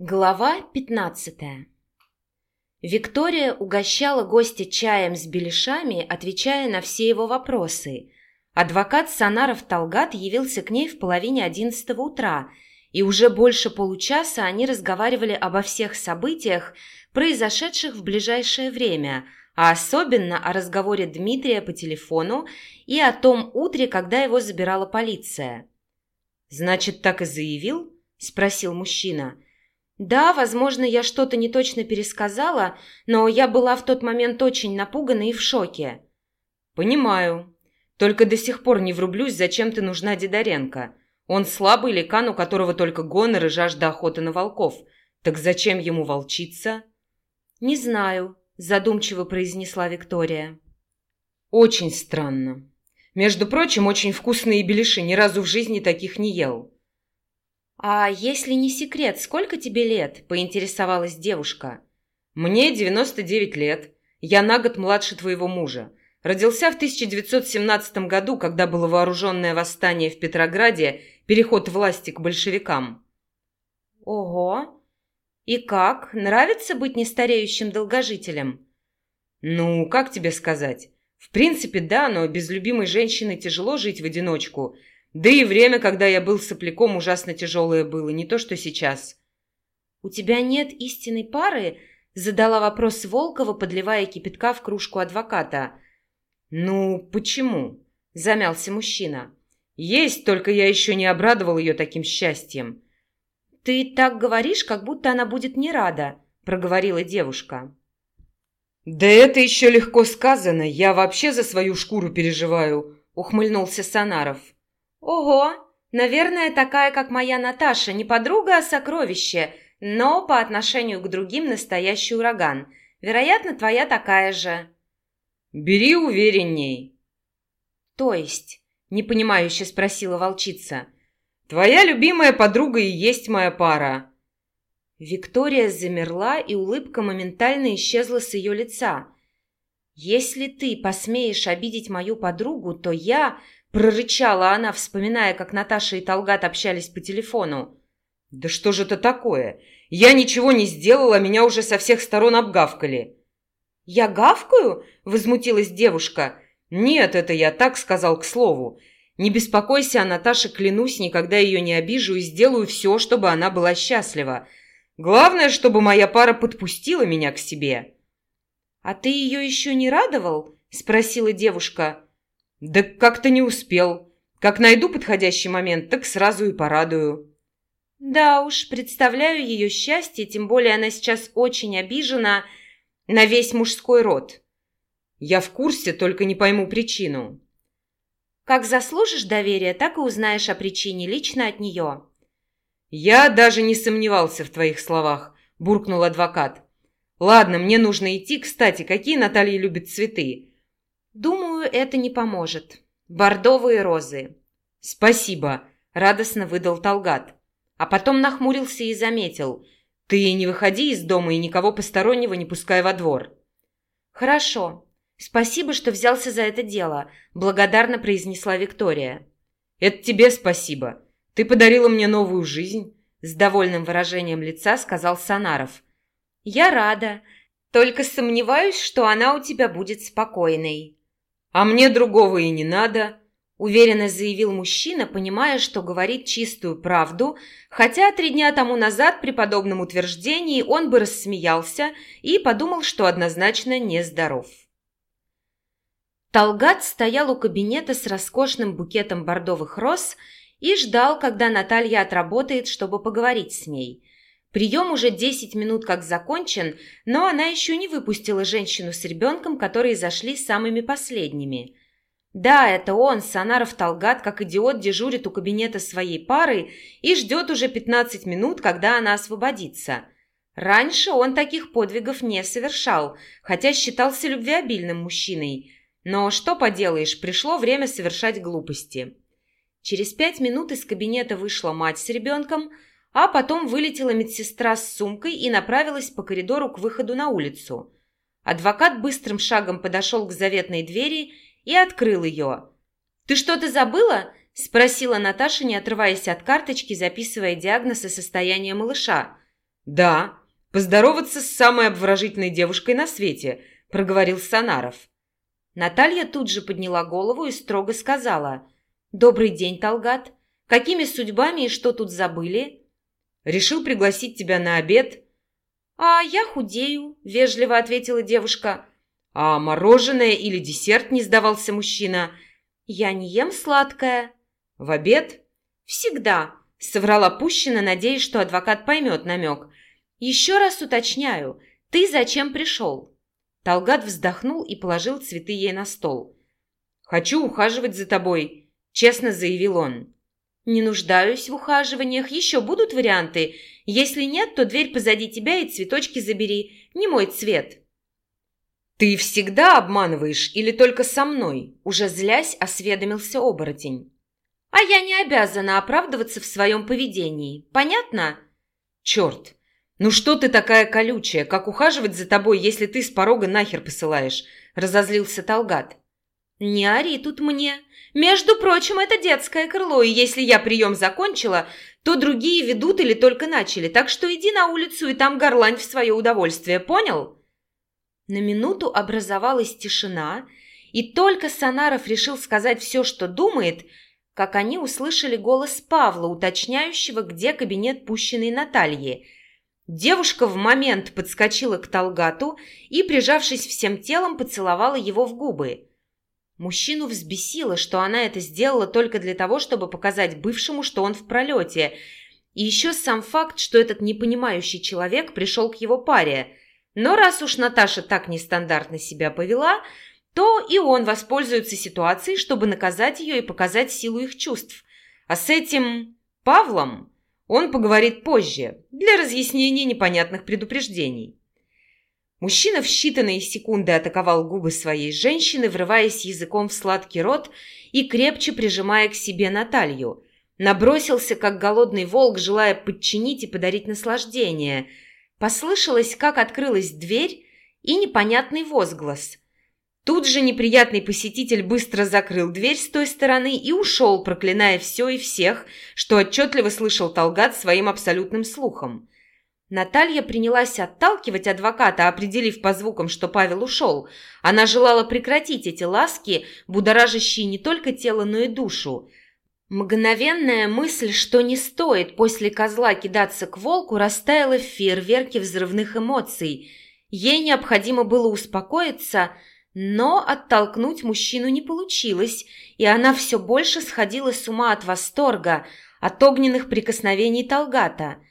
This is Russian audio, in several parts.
Глава 15 Виктория угощала гостя чаем с беляшами, отвечая на все его вопросы. Адвокат Санаров Талгат явился к ней в половине одиннадцатого утра, и уже больше получаса они разговаривали обо всех событиях, произошедших в ближайшее время, а особенно о разговоре Дмитрия по телефону и о том утре, когда его забирала полиция. «Значит, так и заявил?» – спросил мужчина – да, возможно, я что-то не точно пересказала, но я была в тот момент очень напугана и в шоке. Понимаю. Только до сих пор не врублюсь, зачем ты нужна Дидоренко. Он слабый ликан, у которого только гонор и жажда охоты на волков. Так зачем ему волчиться? Не знаю, задумчиво произнесла Виктория. Очень странно. Между прочим, очень вкусные беляши, ни разу в жизни таких не ел. «А если не секрет, сколько тебе лет?» – поинтересовалась девушка. «Мне 99 лет. Я на год младше твоего мужа. Родился в 1917 году, когда было вооруженное восстание в Петрограде, переход власти к большевикам». «Ого! И как? Нравится быть нестареющим долгожителем?» «Ну, как тебе сказать? В принципе, да, но без любимой женщины тяжело жить в одиночку – да и время, когда я был сопляком, ужасно тяжелое было, не то что сейчас. «У тебя нет истинной пары?» — задала вопрос Волкова, подливая кипятка в кружку адвоката. «Ну, почему?» — замялся мужчина. «Есть, только я еще не обрадовал ее таким счастьем». «Ты так говоришь, как будто она будет не рада», — проговорила девушка. «Да это еще легко сказано. Я вообще за свою шкуру переживаю», — ухмыльнулся Санаров. «Ого! Наверное, такая, как моя Наташа, не подруга, а сокровище, но по отношению к другим настоящий ураган. Вероятно, твоя такая же». «Бери уверенней». «То есть?» — непонимающе спросила волчица. «Твоя любимая подруга и есть моя пара». Виктория замерла, и улыбка моментально исчезла с ее лица. «Если ты посмеешь обидеть мою подругу, то я Прорычала она, вспоминая, как Наташа и Талгат общались по телефону. «Да что же это такое? Я ничего не сделала, меня уже со всех сторон обгавкали». «Я гавкаю?» — возмутилась девушка. «Нет, это я так сказал к слову. Не беспокойся о Наташе, клянусь, никогда ее не обижу и сделаю все, чтобы она была счастлива. Главное, чтобы моя пара подпустила меня к себе». «А ты ее еще не радовал?» — спросила девушка. «Да как-то не успел. Как найду подходящий момент, так сразу и порадую». «Да уж, представляю ее счастье, тем более она сейчас очень обижена на весь мужской род». «Я в курсе, только не пойму причину». «Как заслужишь доверия, так и узнаешь о причине лично от нее». «Я даже не сомневался в твоих словах», – буркнул адвокат. «Ладно, мне нужно идти. Кстати, какие Наталья любит цветы? «Думаю, это не поможет. Бордовые розы». «Спасибо», — радостно выдал Талгат. А потом нахмурился и заметил. «Ты не выходи из дома и никого постороннего не пускай во двор». «Хорошо. Спасибо, что взялся за это дело», — благодарно произнесла Виктория. «Это тебе спасибо. Ты подарила мне новую жизнь», — с довольным выражением лица сказал Санаров. «Я рада. Только сомневаюсь, что она у тебя будет спокойной». «А мне другого и не надо», – уверенно заявил мужчина, понимая, что говорит чистую правду, хотя три дня тому назад при подобном утверждении он бы рассмеялся и подумал, что однозначно нездоров. Талгат стоял у кабинета с роскошным букетом бордовых роз и ждал, когда Наталья отработает, чтобы поговорить с ней – Прием уже 10 минут как закончен, но она еще не выпустила женщину с ребенком, которые зашли самыми последними. Да, это он, Санаров Талгат, как идиот, дежурит у кабинета своей пары и ждет уже 15 минут, когда она освободится. Раньше он таких подвигов не совершал, хотя считался любвеобильным мужчиной. Но что поделаешь, пришло время совершать глупости. Через пять минут из кабинета вышла мать с ребенком – а потом вылетела медсестра с сумкой и направилась по коридору к выходу на улицу. Адвокат быстрым шагом подошел к заветной двери и открыл ее. «Ты что-то забыла?» – спросила Наташа, не отрываясь от карточки, записывая диагноз и состояние малыша. «Да, поздороваться с самой обворожительной девушкой на свете», — проговорил Санаров. Наталья тут же подняла голову и строго сказала. «Добрый день, Талгат. Какими судьбами и что тут забыли?» «Решил пригласить тебя на обед». «А я худею», — вежливо ответила девушка. «А мороженое или десерт?» — не сдавался мужчина. «Я не ем сладкое». «В обед?» «Всегда», — соврала Пущина, надеясь, что адвокат поймет намек. «Еще раз уточняю, ты зачем пришел?» Талгат вздохнул и положил цветы ей на стол. «Хочу ухаживать за тобой», — честно заявил он. «Не нуждаюсь в ухаживаниях. Еще будут варианты. Если нет, то дверь позади тебя и цветочки забери. Не мой цвет». «Ты всегда обманываешь или только со мной?» Уже злясь, осведомился оборотень. «А я не обязана оправдываться в своем поведении. Понятно?» «Черт! Ну что ты такая колючая? Как ухаживать за тобой, если ты с порога нахер посылаешь?» Разозлился Талгат. «Не ори тут мне. Между прочим, это детское крыло, и если я прием закончила, то другие ведут или только начали, так что иди на улицу и там горлань в свое удовольствие, понял?» На минуту образовалась тишина, и только Санаров решил сказать все, что думает, как они услышали голос Павла, уточняющего, где кабинет пущенной Натальи. Девушка в момент подскочила к Талгату и, прижавшись всем телом, поцеловала его в губы. Мужчину взбесило, что она это сделала только для того, чтобы показать бывшему, что он в пролете. И еще сам факт, что этот непонимающий человек пришел к его паре – но раз уж Наташа так нестандартно себя повела, то и он воспользуется ситуацией, чтобы наказать ее и показать силу их чувств. А с этим Павлом он поговорит позже, для разъяснения непонятных предупреждений. Мужчина в считанные секунды атаковал губы своей женщины, врываясь языком в сладкий рот и крепче прижимая к себе Наталью. Набросился, как голодный волк, желая подчинить и подарить наслаждение – Послышалось, как открылась дверь и непонятный возглас. Тут же неприятный посетитель быстро закрыл дверь с той стороны и ушел, проклиная все и всех, что отчетливо слышал Талгат своим абсолютным слухом. Наталья принялась отталкивать адвоката, определив по звукам, что Павел ушел. Она желала прекратить эти ласки, будоражащие не только тело, но и душу. Мгновенная мысль, что не стоит после козла кидаться к волку, растаяла в фейерверке взрывных эмоций. Ей необходимо было успокоиться, но оттолкнуть мужчину не получилось, и она все больше сходила с ума от восторга, от огненных прикосновений Талгата –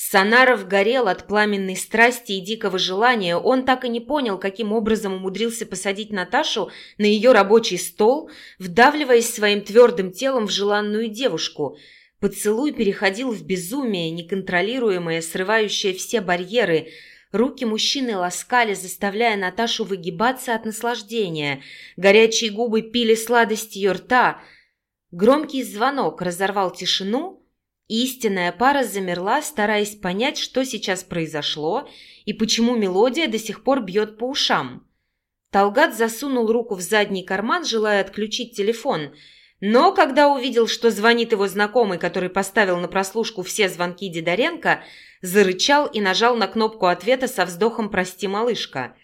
Санаров горел от пламенной страсти и дикого желания. Он так и не понял, каким образом умудрился посадить Наташу на ее рабочий стол, вдавливаясь своим твердым телом в желанную девушку. Поцелуй переходил в безумие, неконтролируемое, срывающее все барьеры. Руки мужчины ласкали, заставляя Наташу выгибаться от наслаждения. Горячие губы пили сладость ее рта. Громкий звонок разорвал тишину, Истинная пара замерла, стараясь понять, что сейчас произошло и почему мелодия до сих пор бьет по ушам. Талгат засунул руку в задний карман, желая отключить телефон, но когда увидел, что звонит его знакомый, который поставил на прослушку все звонки Дидоренко, зарычал и нажал на кнопку ответа со вздохом «Прости, малышка».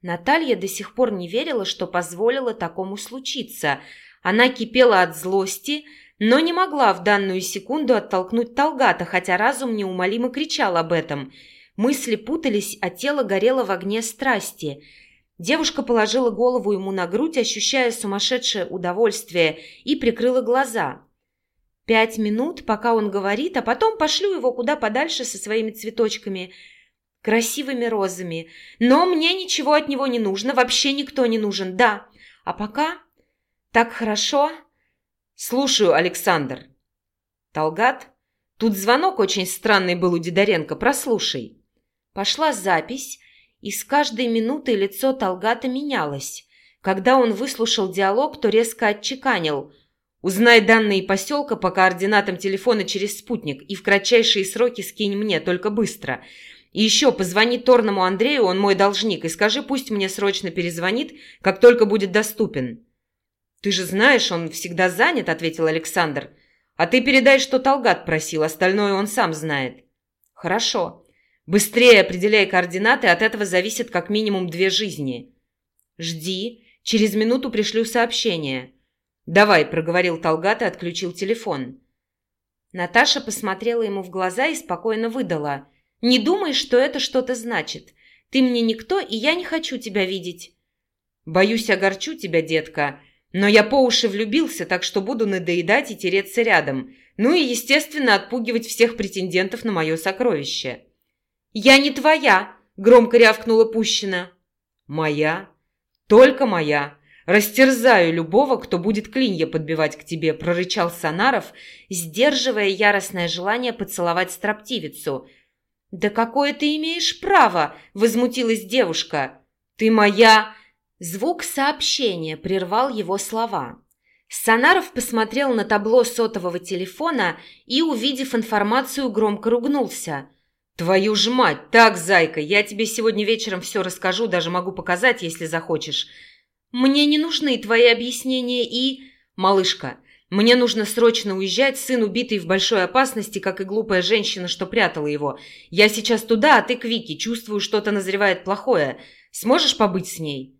Наталья до сих пор не верила, что позволила такому случиться. Она кипела от злости, но не могла в данную секунду оттолкнуть Талгата, хотя разум неумолимо кричал об этом. Мысли путались, а тело горело в огне страсти. Девушка положила голову ему на грудь, ощущая сумасшедшее удовольствие, и прикрыла глаза. Пять минут, пока он говорит, а потом пошлю его куда подальше со своими цветочками, красивыми розами. Но мне ничего от него не нужно, вообще никто не нужен, да. А пока так хорошо... «Слушаю, Александр». «Талгат? Тут звонок очень странный был у Дидоренко, прослушай». Пошла запись, и с каждой минутой лицо Талгата менялось. Когда он выслушал диалог, то резко отчеканил. «Узнай данные поселка по координатам телефона через спутник и в кратчайшие сроки скинь мне, только быстро. И еще позвони Торному Андрею, он мой должник, и скажи, пусть мне срочно перезвонит, как только будет доступен». «Ты же знаешь, он всегда занят», — ответил Александр. «А ты передай, что Талгат просил, остальное он сам знает». «Хорошо. Быстрее определяй координаты, от этого зависит как минимум две жизни. Жди, через минуту пришлю сообщение. Давай, проговорил Талгат и отключил телефон. Наташа посмотрела ему в глаза и спокойно выдала. «Не думай, что это что-то значит. Ты мне никто, и я не хочу тебя видеть». «Боюсь, огорчу тебя, детка, но я по уши влюбился, так что буду надоедать и тереться рядом. Ну и, естественно, отпугивать всех претендентов на мое сокровище». «Я не твоя!» – громко рявкнула Пущина. «Моя? Только моя. Растерзаю любого, кто будет клинья подбивать к тебе», – прорычал Санаров, сдерживая яростное желание поцеловать строптивицу. «Да какое ты имеешь право?» – возмутилась девушка. «Ты моя...» Звук сообщения прервал его слова. Санаров посмотрел на табло сотового телефона и, увидев информацию, громко ругнулся – «Твою ж мать! Так, зайка, я тебе сегодня вечером все расскажу, даже могу показать, если захочешь. Мне не нужны твои объяснения и...» «Малышка, мне нужно срочно уезжать, сын убитый в большой опасности, как и глупая женщина, что прятала его. Я сейчас туда, а ты к Вике, чувствую, что-то назревает плохое. Сможешь побыть с ней?»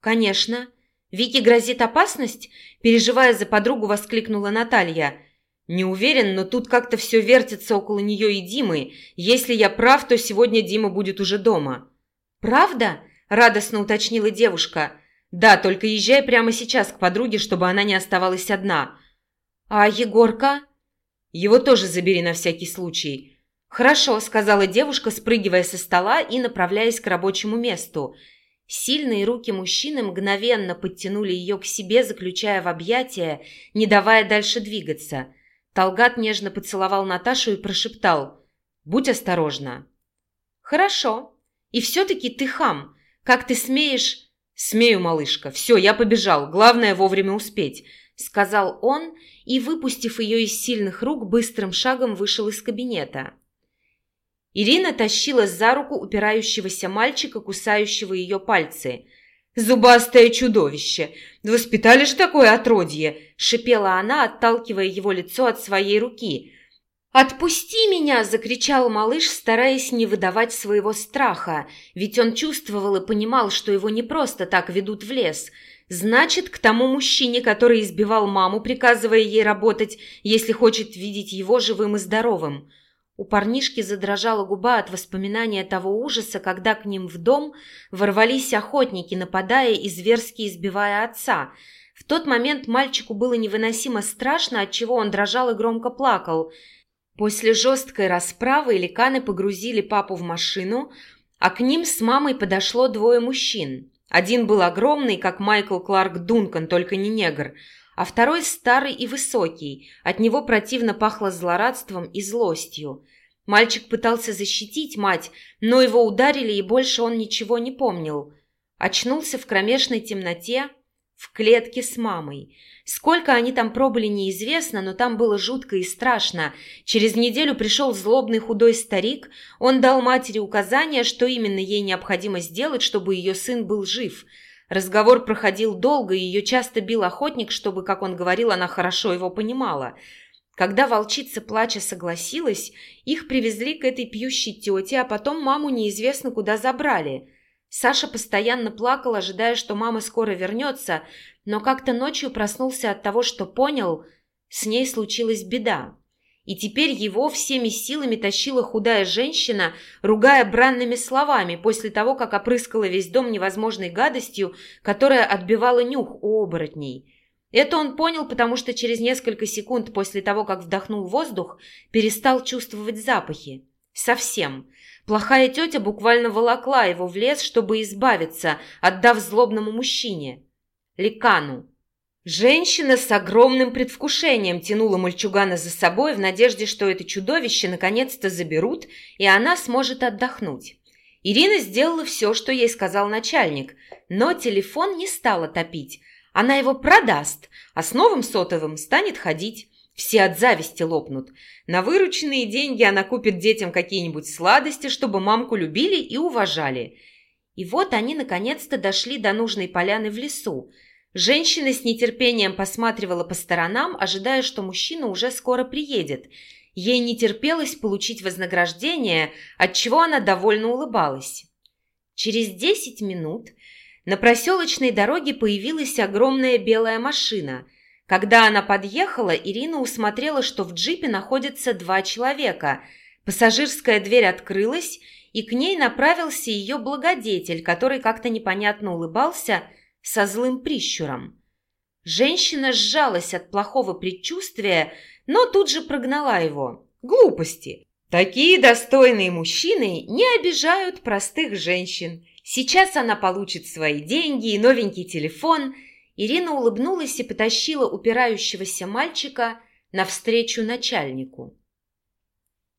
«Конечно. Вике грозит опасность?» Переживая за подругу, воскликнула Наталья – не уверен, но тут как-то все вертится около нее и Димы. Если я прав, то сегодня Дима будет уже дома. «Правда?» – радостно уточнила девушка. «Да, только езжай прямо сейчас к подруге, чтобы она не оставалась одна». «А Егорка?» «Его тоже забери на всякий случай». «Хорошо», – сказала девушка, спрыгивая со стола и направляясь к рабочему месту. Сильные руки мужчины мгновенно подтянули ее к себе, заключая в объятия, не давая дальше двигаться – Талгат нежно поцеловал Наташу и прошептал «Будь осторожна». «Хорошо. И все-таки ты хам. Как ты смеешь...» «Смею, малышка. Все, я побежал. Главное вовремя успеть», — сказал он и, выпустив ее из сильных рук, быстрым шагом вышел из кабинета. Ирина тащила за руку упирающегося мальчика, кусающего ее пальцы — «Зубастое чудовище! Воспитали же такое отродье!» – шипела она, отталкивая его лицо от своей руки. «Отпусти меня!» – закричал малыш, стараясь не выдавать своего страха, ведь он чувствовал и понимал, что его не просто так ведут в лес. Значит, к тому мужчине, который избивал маму, приказывая ей работать, если хочет видеть его живым и здоровым – у парнишки задрожала губа от воспоминания того ужаса, когда к ним в дом ворвались охотники, нападая и зверски избивая отца. В тот момент мальчику было невыносимо страшно, отчего он дрожал и громко плакал. После жесткой расправы ликаны погрузили папу в машину, а к ним с мамой подошло двое мужчин. Один был огромный, как Майкл Кларк Дункан, только не негр, а второй старый и высокий. От него противно пахло злорадством и злостью. Мальчик пытался защитить мать, но его ударили, и больше он ничего не помнил. Очнулся в кромешной темноте в клетке с мамой. Сколько они там пробыли, неизвестно, но там было жутко и страшно. Через неделю пришел злобный худой старик. Он дал матери указания, что именно ей необходимо сделать, чтобы ее сын был жив. Разговор проходил долго, и ее часто бил охотник, чтобы, как он говорил, она хорошо его понимала – когда волчица плача согласилась, их привезли к этой пьющей тете, а потом маму неизвестно куда забрали. Саша постоянно плакал, ожидая, что мама скоро вернется, но как-то ночью проснулся от того, что понял, с ней случилась беда. И теперь его всеми силами тащила худая женщина, ругая бранными словами, после того, как опрыскала весь дом невозможной гадостью, которая отбивала нюх у оборотней. Это он понял, потому что через несколько секунд после того, как вдохнул воздух, перестал чувствовать запахи. Совсем. Плохая тетя буквально волокла его в лес, чтобы избавиться, отдав злобному мужчине. Ликану. Женщина с огромным предвкушением тянула мальчугана за собой в надежде, что это чудовище наконец-то заберут, и она сможет отдохнуть. Ирина сделала все, что ей сказал начальник, но телефон не стала топить, она его продаст, а с новым сотовым станет ходить. Все от зависти лопнут. На вырученные деньги она купит детям какие-нибудь сладости, чтобы мамку любили и уважали. И вот они наконец-то дошли до нужной поляны в лесу. Женщина с нетерпением посматривала по сторонам, ожидая, что мужчина уже скоро приедет. Ей не терпелось получить вознаграждение, от чего она довольно улыбалась. Через десять минут на проселочной дороге появилась огромная белая машина. Когда она подъехала, Ирина усмотрела, что в джипе находятся два человека. Пассажирская дверь открылась, и к ней направился ее благодетель, который как-то непонятно улыбался со злым прищуром. Женщина сжалась от плохого предчувствия, но тут же прогнала его. Глупости. Такие достойные мужчины не обижают простых женщин. Сейчас она получит свои деньги и новенький телефон. Ирина улыбнулась и потащила упирающегося мальчика навстречу начальнику.